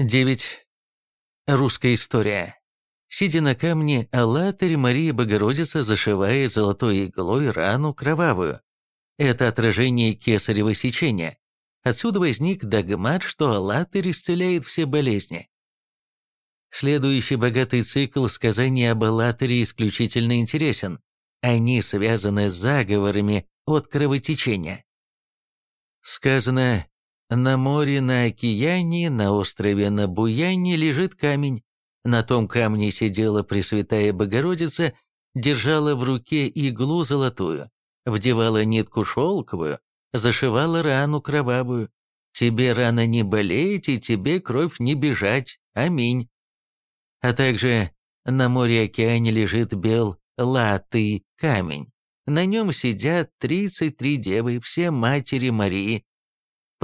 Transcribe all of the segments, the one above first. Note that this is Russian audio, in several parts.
9. Русская история. Сидя на камне, Аллатырь Мария Богородица зашивает золотой иглой рану кровавую. Это отражение кесарево сечения. Отсюда возник догмат, что Аллатырь исцеляет все болезни. Следующий богатый цикл сказаний об Аллатыре исключительно интересен. Они связаны с заговорами от кровотечения. Сказано на море, на океане, на острове на Буяне лежит камень. На том камне сидела Пресвятая Богородица, держала в руке иглу золотую, вдевала нитку шелковую, зашивала рану кровавую. Тебе рано не болеть, и тебе кровь не бежать. Аминь. А также на море-океане лежит бел латый камень. На нем сидят тридцать три девы, все матери Марии,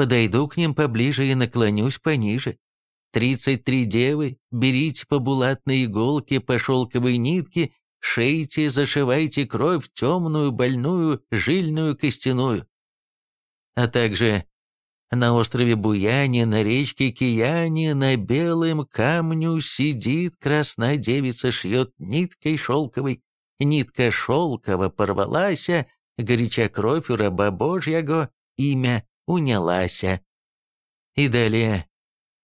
Подойду к ним поближе и наклонюсь пониже. Тридцать три девы, берите по булатной иголке, по шелковой нитке, шейте, зашивайте кровь темную, больную, жильную, костяную. А также на острове Буяне, на речке Кияне, на белом камню сидит красная девица, шьет ниткой шелковой. Нитка шелкова порвалася, горяча кровь у раба Божьего, имя унялася. И далее.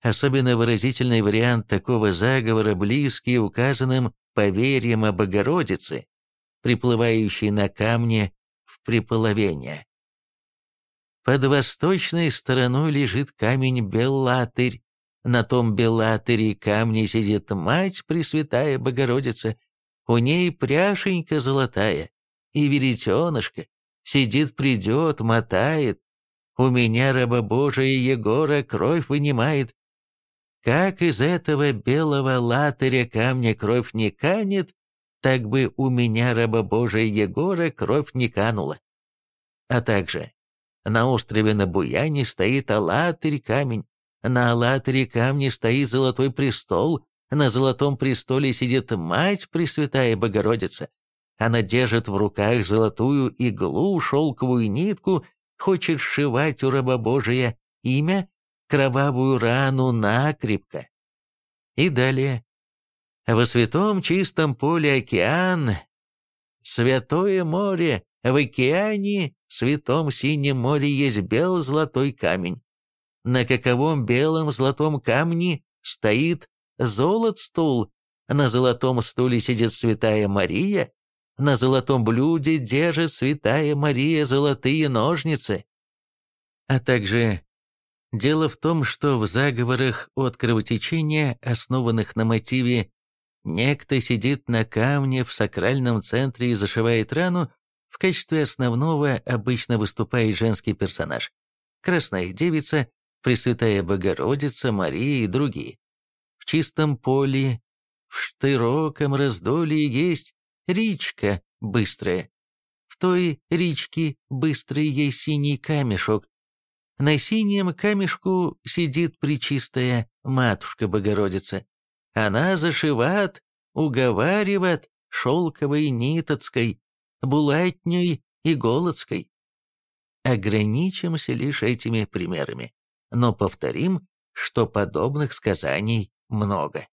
Особенно выразительный вариант такого заговора, близкий указанным поверьям о Богородице, приплывающей на камне в приполовение. Под восточной стороной лежит камень Беллатырь. На том Беллатыре камне сидит мать Пресвятая Богородица. У ней пряшенька золотая, и веретенышко. Сидит-придет, мотает, у меня, раба Божия Егора, кровь вынимает. Как из этого белого латыря камня кровь не канет, так бы у меня, раба Божия Егора, кровь не канула. А также на острове на Буяне стоит Алатырь камень, на Алатыре камне стоит золотой престол, на золотом престоле сидит Мать Пресвятая Богородица. Она держит в руках золотую иглу, шелковую нитку хочет сшивать у раба Божия имя, кровавую рану накрепко. И далее. Во святом чистом поле океан, святое море, в океане, святом синем море есть белый золотой камень. На каковом белом золотом камне стоит золот стул, на золотом стуле сидит святая Мария, на золотом блюде держит святая Мария золотые ножницы. А также дело в том, что в заговорах от кровотечения, основанных на мотиве «некто сидит на камне в сакральном центре и зашивает рану», в качестве основного обычно выступает женский персонаж. Красная девица, Пресвятая Богородица, Мария и другие. В чистом поле, в широком раздолье есть речка быстрая. В той речке быстрый есть синий камешок. На синем камешку сидит причистая матушка Богородица. Она зашивает, уговаривает шелковой нитоцкой, булатней и голодской. Ограничимся лишь этими примерами, но повторим, что подобных сказаний много.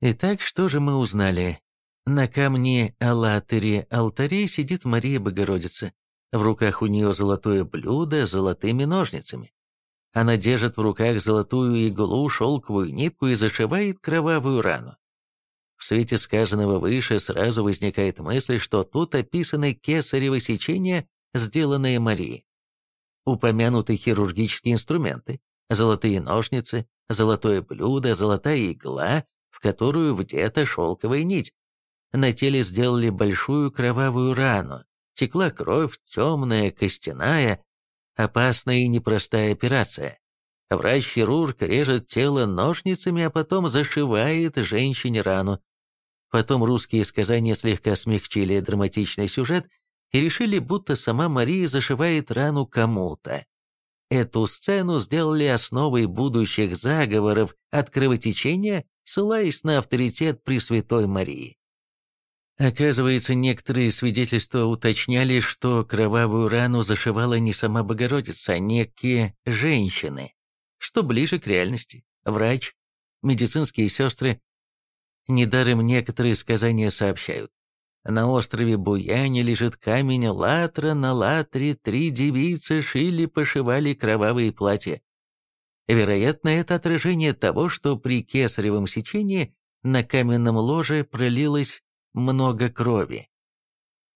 Итак, что же мы узнали? На камне Аллатыре алтарей сидит Мария Богородица. В руках у нее золотое блюдо с золотыми ножницами. Она держит в руках золотую иглу, шелковую нитку и зашивает кровавую рану. В свете сказанного выше сразу возникает мысль, что тут описаны кесарево сечения, сделанные Марией. Упомянуты хирургические инструменты, золотые ножницы, золотое блюдо, золотая игла, в которую вдета шелковая нить. На теле сделали большую кровавую рану. Текла кровь, темная, костяная. Опасная и непростая операция. Врач-хирург режет тело ножницами, а потом зашивает женщине рану. Потом русские сказания слегка смягчили драматичный сюжет и решили, будто сама Мария зашивает рану кому-то. Эту сцену сделали основой будущих заговоров от кровотечения, ссылаясь на авторитет Пресвятой Марии. Оказывается, некоторые свидетельства уточняли, что кровавую рану зашивала не сама Богородица, а некие женщины, что ближе к реальности. врач, медицинские сестры. Недаром некоторые сказания сообщают. На острове Буяне лежит камень Латра, на Латре три девицы шили-пошивали кровавые платья. Вероятно, это отражение того, что при кесаревом сечении на каменном ложе пролилось много крови.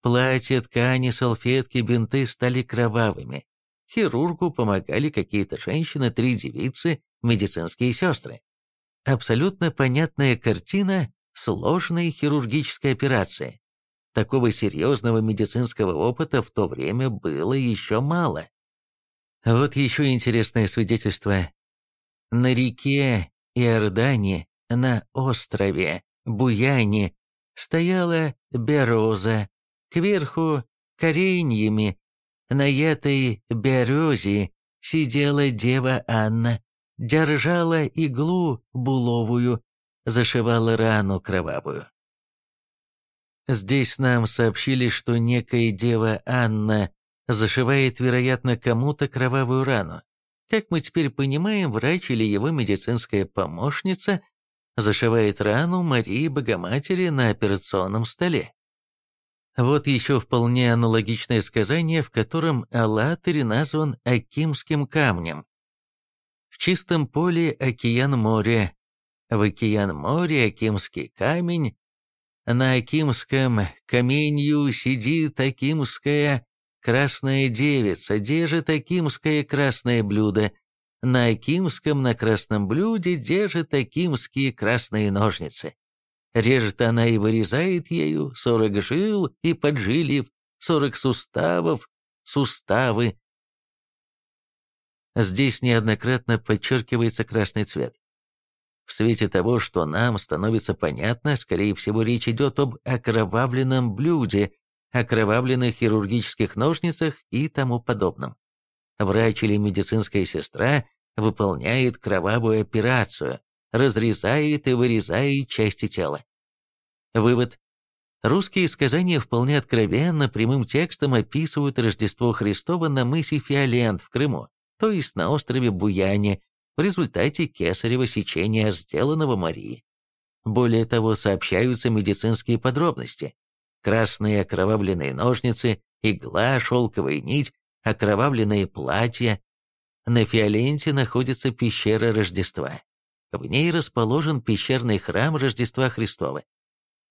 Платья, ткани, салфетки, бинты стали кровавыми. Хирургу помогали какие-то женщины, три девицы, медицинские сестры. Абсолютно понятная картина сложной хирургической операции. Такого серьезного медицинского опыта в то время было еще мало. Вот еще интересное свидетельство. На реке Иордане, на острове Буяне, стояла бероза, кверху кореньями. На этой березе сидела дева Анна, держала иглу буловую, зашивала рану кровавую. Здесь нам сообщили, что некая дева Анна зашивает, вероятно, кому-то кровавую рану. Как мы теперь понимаем, врач или его медицинская помощница зашивает рану Марии Богоматери на операционном столе. Вот еще вполне аналогичное сказание, в котором Аллатырь назван Акимским камнем. В чистом поле океан море, в океан море Акимский камень, на Акимском каменью сидит Акимская красная девица, держит Акимское красное блюдо, на Акимском на красном блюде держит Акимские красные ножницы. Режет она и вырезает ею сорок жил и поджилив, сорок суставов, суставы. Здесь неоднократно подчеркивается красный цвет. В свете того, что нам становится понятно, скорее всего, речь идет об окровавленном блюде, окровавленных хирургических ножницах и тому подобном. Врач или медицинская сестра выполняет кровавую операцию, разрезает и вырезает части тела. Вывод. Русские сказания вполне откровенно прямым текстом описывают Рождество Христово на мысе Фиолент в Крыму, то есть на острове Буяне, в результате кесарево сечения, сделанного Марии. Более того, сообщаются медицинские подробности. Красные окровавленные ножницы, игла, шелковая нить, окровавленные платья. На Фиоленте находится пещера Рождества. В ней расположен пещерный храм Рождества Христова.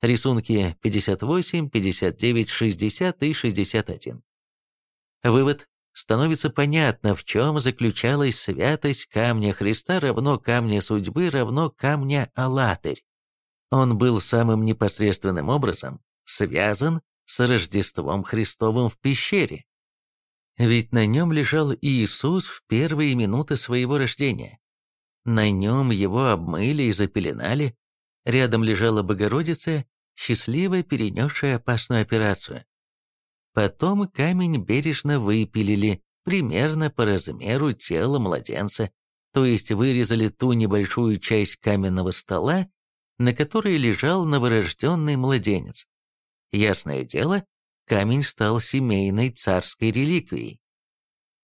Рисунки 58, 59, 60 и 61. Вывод становится понятно, в чем заключалась святость камня Христа равно камня судьбы равно камня Алатырь. Он был самым непосредственным образом связан с Рождеством Христовым в пещере. Ведь на нем лежал Иисус в первые минуты своего рождения. На нем его обмыли и запеленали. Рядом лежала Богородица, счастливо перенесшая опасную операцию. Потом камень бережно выпилили, примерно по размеру тела младенца, то есть вырезали ту небольшую часть каменного стола, на которой лежал новорожденный младенец. Ясное дело, камень стал семейной царской реликвией.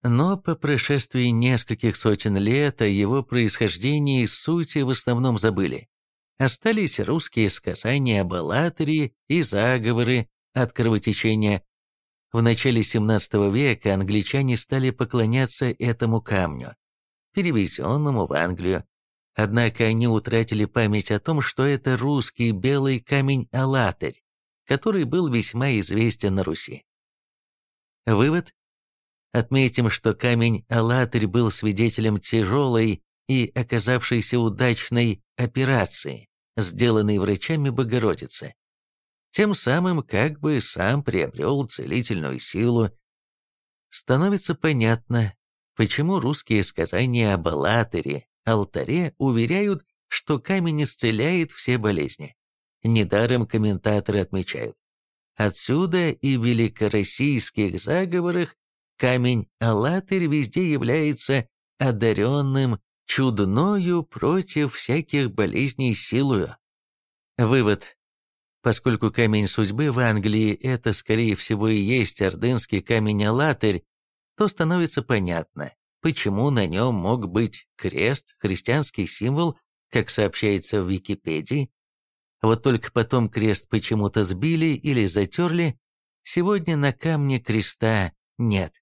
Но по прошествии нескольких сотен лет о его происхождении и сути в основном забыли. Остались русские сказания об Аллатаре и заговоры от кровотечения, в начале XVII века англичане стали поклоняться этому камню, перевезенному в Англию. Однако они утратили память о том, что это русский белый камень-алатырь, который был весьма известен на Руси. Вывод. Отметим, что камень-алатырь был свидетелем тяжелой и оказавшейся удачной операции, сделанной врачами Богородицы тем самым как бы сам приобрел целительную силу. Становится понятно, почему русские сказания об Аллатере, алтаре уверяют, что камень исцеляет все болезни. Недаром комментаторы отмечают. Отсюда и в великороссийских заговорах камень Аллатырь везде является одаренным чудною против всяких болезней силою. Вывод. Поскольку камень судьбы в Англии – это, скорее всего, и есть ордынский камень-алатырь, то становится понятно, почему на нем мог быть крест, христианский символ, как сообщается в Википедии. Вот только потом крест почему-то сбили или затерли, сегодня на камне креста нет.